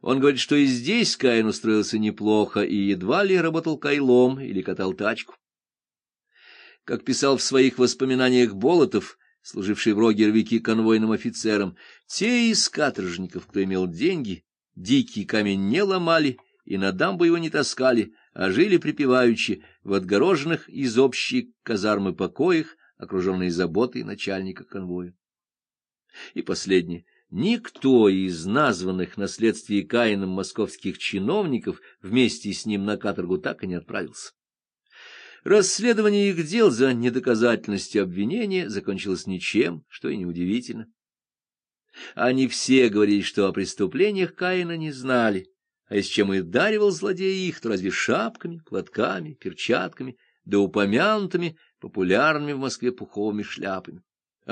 Он говорит, что и здесь Каин устроился неплохо и едва ли работал кайлом или катал тачку. Как писал в своих воспоминаниях Болотов, служивший в Рогервике конвойным офицером, те из каторжников, кто имел деньги, дикий камень не ломали и на дамбу его не таскали, а жили припеваючи в отгороженных из общей казармы покоях, окруженные заботой начальника конвоя. И последнее. Никто из названных на следствии Каином московских чиновников вместе с ним на каторгу так и не отправился. Расследование их дел за недоказательностью обвинения закончилось ничем, что и неудивительно. Они все говорили, что о преступлениях Каина не знали, а из чем и даривал злодей их, то разве шапками, платками, перчатками, да упомянутыми популярными в Москве пуховыми шляпами.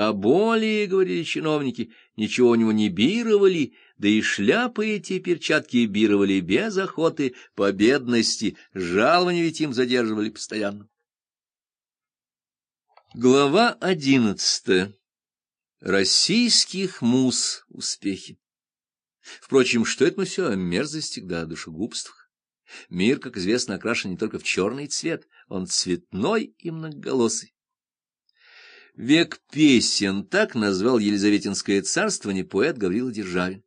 А более, — говорили чиновники, — ничего у него не бировали, да и шляпы эти перчатки бировали без охоты, по бедности, жалования ведь им задерживали постоянно. Глава одиннадцатая. Российских муз успехи. Впрочем, что это мы все о мерзостях да о душегубствах? Мир, как известно, окрашен не только в черный цвет, он цветной и многоголосый. Век песен, так назвал Елизаветинское царствование поэт Гаврила Державин.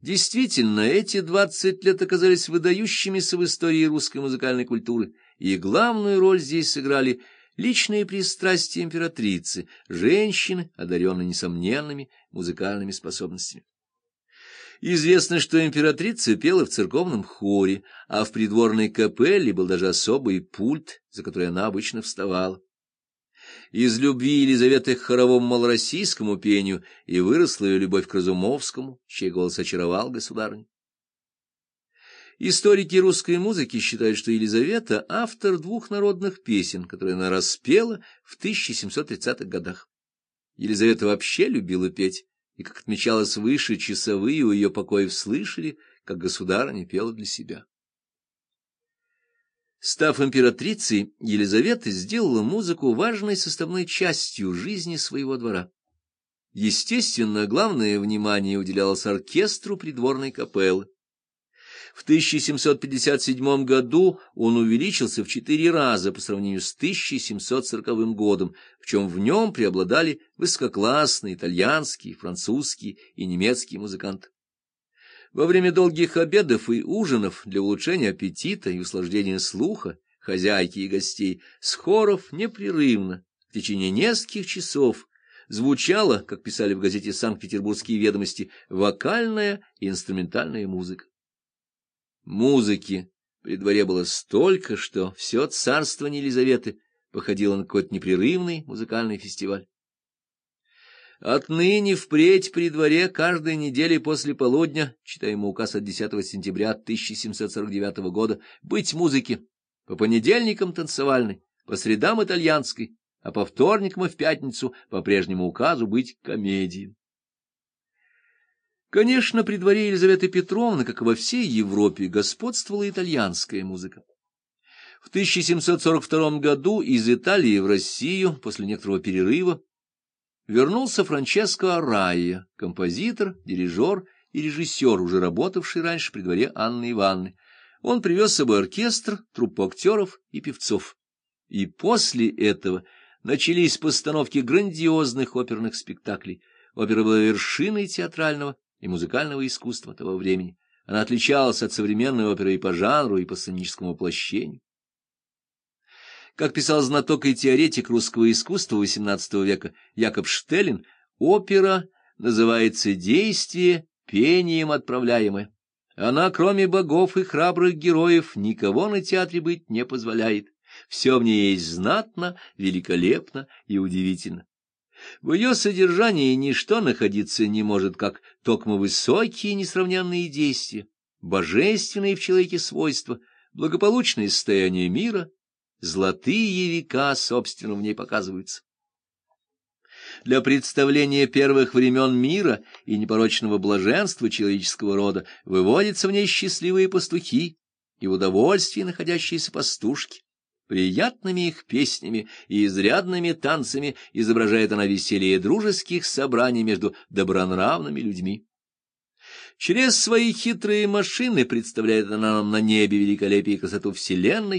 Действительно, эти двадцать лет оказались выдающимися в истории русской музыкальной культуры, и главную роль здесь сыграли личные пристрастия императрицы, женщины, одаренные несомненными музыкальными способностями. Известно, что императрица пела в церковном хоре, а в придворной капелле был даже особый пульт, за который она обычно вставала. Из любви Елизаветы к хоровому малороссийскому пению и выросла ее любовь к Разумовскому, чей голос очаровал государню. Историки русской музыки считают, что Елизавета — автор двух народных песен, которые она распела в 1730-х годах. Елизавета вообще любила петь, и, как отмечалось выше, часовые у ее покоев слышали, как государыня пела для себя. Став императрицей, Елизавета сделала музыку важной составной частью жизни своего двора. Естественно, главное внимание уделялось оркестру придворной капеллы. В 1757 году он увеличился в четыре раза по сравнению с 1740 годом, причем в нем преобладали высококлассные итальянские, французские и немецкие музыканты. Во время долгих обедов и ужинов для улучшения аппетита и услаждения слуха хозяйки и гостей с хоров непрерывно в течение нескольких часов звучала, как писали в газете «Санкт-Петербургские ведомости», вокальная и инструментальная музыка. Музыки при дворе было столько, что все царство Елизаветы походило на какой-то непрерывный музыкальный фестиваль. Отныне впредь при дворе каждой недели после полудня, читаем указ от 10 сентября 1749 года, быть музыки, по понедельникам танцевальной, по средам итальянской, а по вторникам и в пятницу по прежнему указу быть комедией. Конечно, при дворе Елизаветы Петровны, как и во всей Европе, господствовала итальянская музыка. В 1742 году из Италии в Россию, после некоторого перерыва, вернулся Франческо Райя, композитор, дирижер и режиссер, уже работавший раньше при дворе Анны Ивановны. Он привез с собой оркестр, труппу актеров и певцов. И после этого начались постановки грандиозных оперных спектаклей. Опера была вершиной театрального и музыкального искусства того времени. Она отличалась от современной оперы и по жанру, и по сценическому воплощению. Как писал знаток и теоретик русского искусства XVIII века Якоб Штеллин, опера называется «действие пением отправляемое». Она, кроме богов и храбрых героев, никого на театре быть не позволяет. Все в ней есть знатно, великолепно и удивительно. В ее содержании ничто находиться не может, как токмо высокие несравненные действия, божественные в человеке свойства, благополучное состояние мира золотые века, собственно, в ней показываются. Для представления первых времен мира и непорочного блаженства человеческого рода выводятся в ней счастливые пастухи и в удовольствии находящиеся пастушки. Приятными их песнями и изрядными танцами изображает она веселье дружеских собраний между добронравными людьми. Через свои хитрые машины представляет она нам на небе великолепие и красоту Вселенной,